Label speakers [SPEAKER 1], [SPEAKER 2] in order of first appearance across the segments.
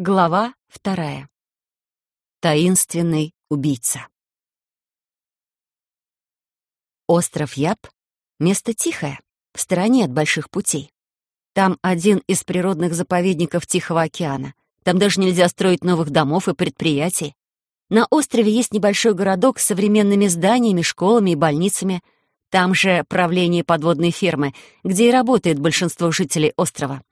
[SPEAKER 1] Глава вторая. Таинственный убийца. Остров Яб — место тихое, в стороне от больших путей. Там один из природных заповедников Тихого океана. Там даже нельзя строить новых домов и предприятий. На острове есть небольшой городок с современными зданиями, школами и больницами. Там же правление подводной фермы, где и работает большинство жителей острова.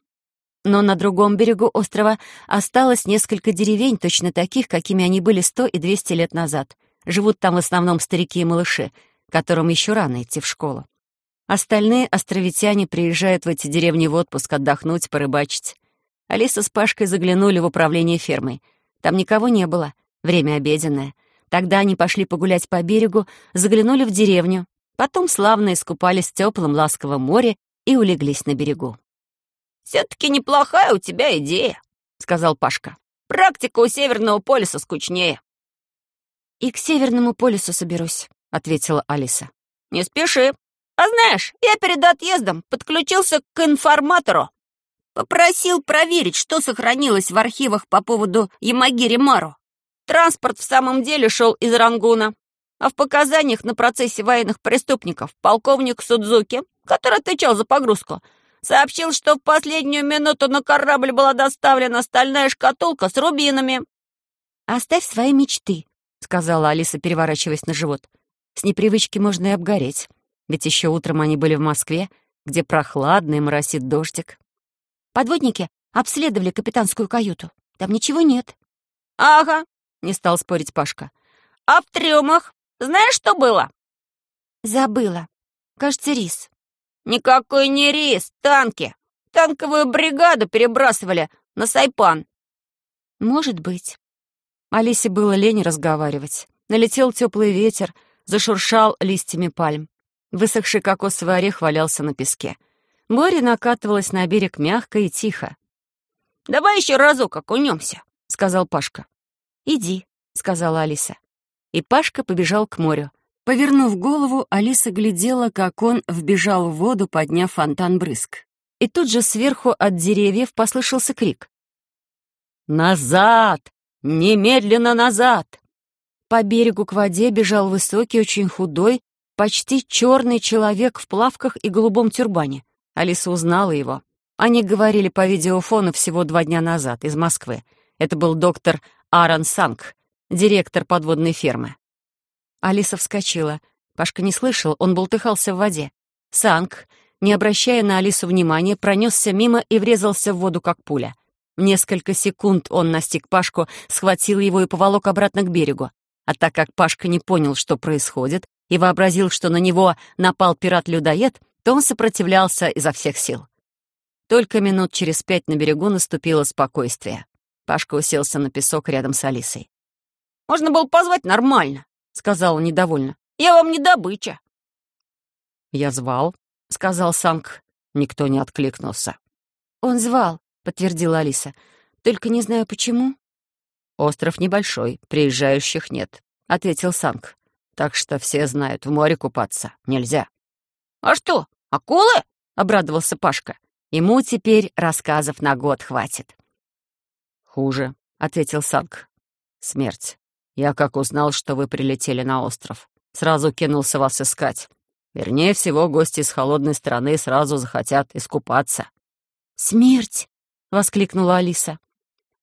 [SPEAKER 1] Но на другом берегу острова осталось несколько деревень, точно таких, какими они были сто и двести лет назад. Живут там в основном старики и малыши, которым еще рано идти в школу. Остальные островитяне приезжают в эти деревни в отпуск отдохнуть, порыбачить. Алиса с Пашкой заглянули в управление фермой. Там никого не было, время обеденное. Тогда они пошли погулять по берегу, заглянули в деревню, потом славно искупались в теплом ласковом море и улеглись на берегу.
[SPEAKER 2] «Все-таки неплохая у тебя идея», — сказал Пашка. «Практика у Северного полюса скучнее».
[SPEAKER 1] «И к Северному полюсу соберусь», — ответила Алиса.
[SPEAKER 2] «Не спеши. А знаешь, я перед отъездом подключился к информатору. Попросил проверить, что сохранилось в архивах по поводу Ямагири Мару. Транспорт в самом деле шел из Рангуна, а в показаниях на процессе военных преступников полковник Судзуки, который отвечал за погрузку, Сообщил, что в последнюю минуту на корабль была доставлена стальная шкатулка с рубинами.
[SPEAKER 1] «Оставь свои мечты», — сказала Алиса, переворачиваясь на живот. «С непривычки можно и обгореть. Ведь еще утром они были в Москве, где прохладно и моросит дождик. Подводники обследовали капитанскую каюту. Там ничего нет».
[SPEAKER 2] «Ага», — не стал спорить Пашка. «А в трюмах знаешь, что было?»
[SPEAKER 1] «Забыла. Кажется, рис».
[SPEAKER 2] «Никакой не рис, танки! Танковую бригаду перебрасывали на Сайпан!»
[SPEAKER 1] «Может быть». Алисе было лень разговаривать. Налетел теплый ветер, зашуршал листьями пальм. Высохший кокосовый орех валялся на песке. Море накатывалось на берег мягко и тихо.
[SPEAKER 2] «Давай еще разок окунемся», — сказал Пашка.
[SPEAKER 1] «Иди», — сказала Алиса. И Пашка побежал к морю. Повернув голову, Алиса глядела, как он вбежал в воду, подняв фонтан брызг. И тут же сверху от деревьев послышался крик.
[SPEAKER 2] «Назад! Немедленно назад!»
[SPEAKER 1] По берегу к воде бежал высокий, очень худой, почти черный человек в плавках и голубом тюрбане. Алиса узнала его. Они говорили по видеофону всего два дня назад, из Москвы. Это был доктор Аарон Санг, директор подводной фермы. Алиса вскочила. Пашка не слышал, он болтыхался в воде. Санг, не обращая на Алису внимания, пронесся мимо и врезался в воду, как пуля. В несколько секунд он настиг Пашку, схватил его и поволок обратно к берегу. А так как Пашка не понял, что происходит, и вообразил, что на него напал пират-людоед, то он сопротивлялся изо всех сил. Только минут через пять на берегу наступило спокойствие. Пашка уселся на песок рядом с Алисой.
[SPEAKER 2] «Можно было позвать нормально», сказал недовольно. «Я вам не добыча».
[SPEAKER 3] «Я звал», — сказал Санг. Никто не откликнулся.
[SPEAKER 1] «Он звал», — подтвердила Алиса. «Только не знаю, почему».
[SPEAKER 3] «Остров небольшой, приезжающих нет», — ответил Санг. «Так что все знают, в море купаться нельзя».
[SPEAKER 2] «А что, акулы?»
[SPEAKER 1] — обрадовался Пашка. «Ему теперь рассказов на год хватит».
[SPEAKER 3] «Хуже», — ответил Санг. «Смерть. Я как узнал, что вы прилетели на остров, сразу кинулся вас искать. Вернее всего, гости из холодной страны сразу захотят искупаться».
[SPEAKER 1] «Смерть!» — воскликнула Алиса.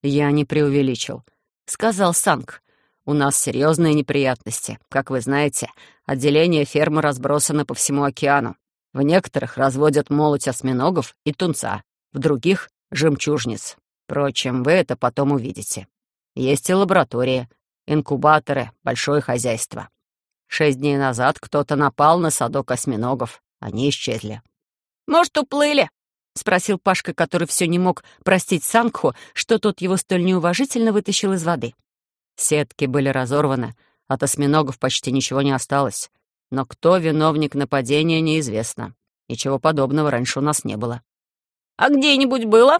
[SPEAKER 3] «Я не преувеличил», — сказал Санг. «У нас серьезные неприятности. Как вы знаете, отделения фермы разбросаны по всему океану. В некоторых разводят молоть осьминогов и тунца, в других — жемчужниц. Впрочем, вы это потом увидите. Есть и лаборатория, Инкубаторы, большое хозяйство. Шесть дней назад кто-то напал на садок осьминогов. Они исчезли.
[SPEAKER 2] «Может, уплыли?»
[SPEAKER 1] — спросил Пашка, который все не мог простить Сангху, что тот его столь неуважительно вытащил из воды.
[SPEAKER 3] Сетки были разорваны, от осьминогов почти ничего не осталось. Но кто виновник нападения, неизвестно. Ничего подобного раньше у нас не было.
[SPEAKER 2] «А где-нибудь было?»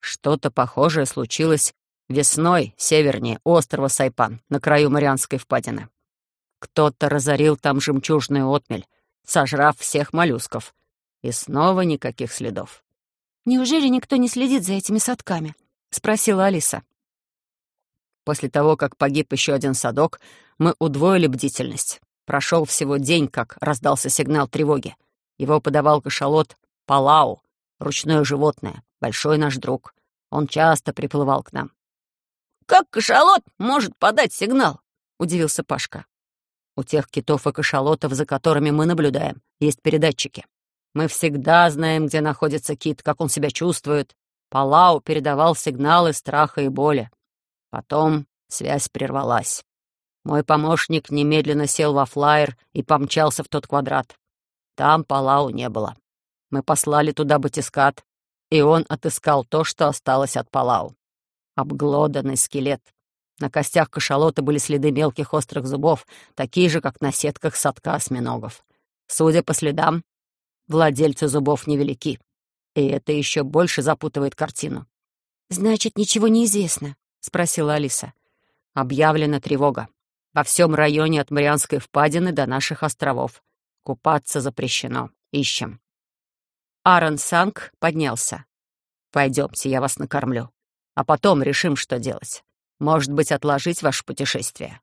[SPEAKER 3] Что-то похожее случилось Весной севернее острова Сайпан, на краю Марианской впадины. Кто-то разорил там жемчужную отмель, сожрав всех моллюсков. И снова никаких следов.
[SPEAKER 1] «Неужели никто не следит за этими садками?» — спросила Алиса.
[SPEAKER 3] После того, как погиб еще один садок, мы удвоили бдительность. Прошел всего день, как раздался сигнал тревоги. Его подавал кашалот Палау, ручное животное, большой наш друг. Он часто приплывал к нам.
[SPEAKER 2] «Как кашалот может подать сигнал?»
[SPEAKER 3] — удивился Пашка. «У тех китов и кашалотов, за которыми мы наблюдаем, есть передатчики. Мы всегда знаем, где находится кит, как он себя чувствует. Палау передавал сигналы страха и боли. Потом связь прервалась. Мой помощник немедленно сел во флайер и помчался в тот квадрат. Там Палау не было. Мы послали туда батискат, и он отыскал то, что осталось от Палау. Обглоданный скелет. На костях кашалота были следы мелких острых зубов, такие же, как на сетках садка осьминогов. Судя по следам, владельцы зубов невелики. И это еще больше запутывает картину.
[SPEAKER 1] «Значит, ничего не известно?» — спросила Алиса.
[SPEAKER 3] «Объявлена тревога. Во всем районе от Марианской впадины до наших островов. Купаться запрещено. Ищем». Аарон Санг поднялся. «Пойдемте, я вас накормлю. А потом решим, что делать. Может быть, отложить ваше путешествие».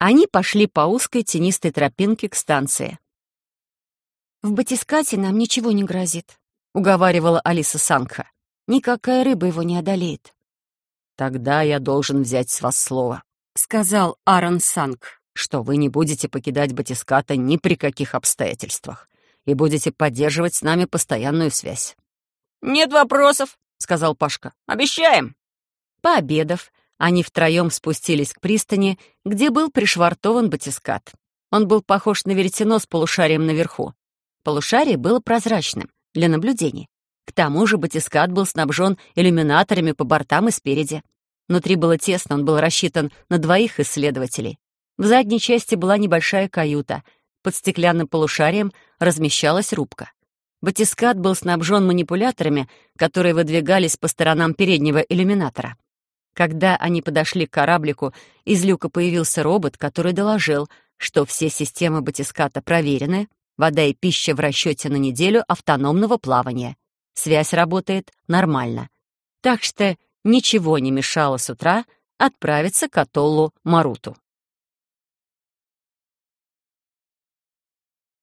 [SPEAKER 1] Они пошли по узкой тенистой тропинке к станции. «В батискате нам ничего не грозит», — уговаривала Алиса Сангха. «Никакая рыба его не одолеет».
[SPEAKER 3] «Тогда я должен взять с вас слово», — сказал Аарон Санг, «что вы не будете покидать батиската ни при каких обстоятельствах и будете поддерживать с нами постоянную связь».
[SPEAKER 2] «Нет вопросов», — сказал Пашка. «Обещаем».
[SPEAKER 1] Пообедав, они втроем спустились к пристани, где был пришвартован батискат. Он был похож на веретено с полушарием наверху. Полушарие было прозрачным для наблюдений. К тому же батискат был снабжен иллюминаторами по бортам и спереди. Внутри было тесно, он был рассчитан на двоих исследователей. В задней части была небольшая каюта. Под стеклянным полушарием размещалась рубка. Батискат был снабжен манипуляторами, которые выдвигались по сторонам переднего иллюминатора. Когда они подошли к кораблику, из люка появился робот, который доложил, что все системы батиската проверены, вода и пища в расчете на неделю автономного плавания — Связь работает нормально. Так что ничего не мешало с утра отправиться к атоллу Маруту.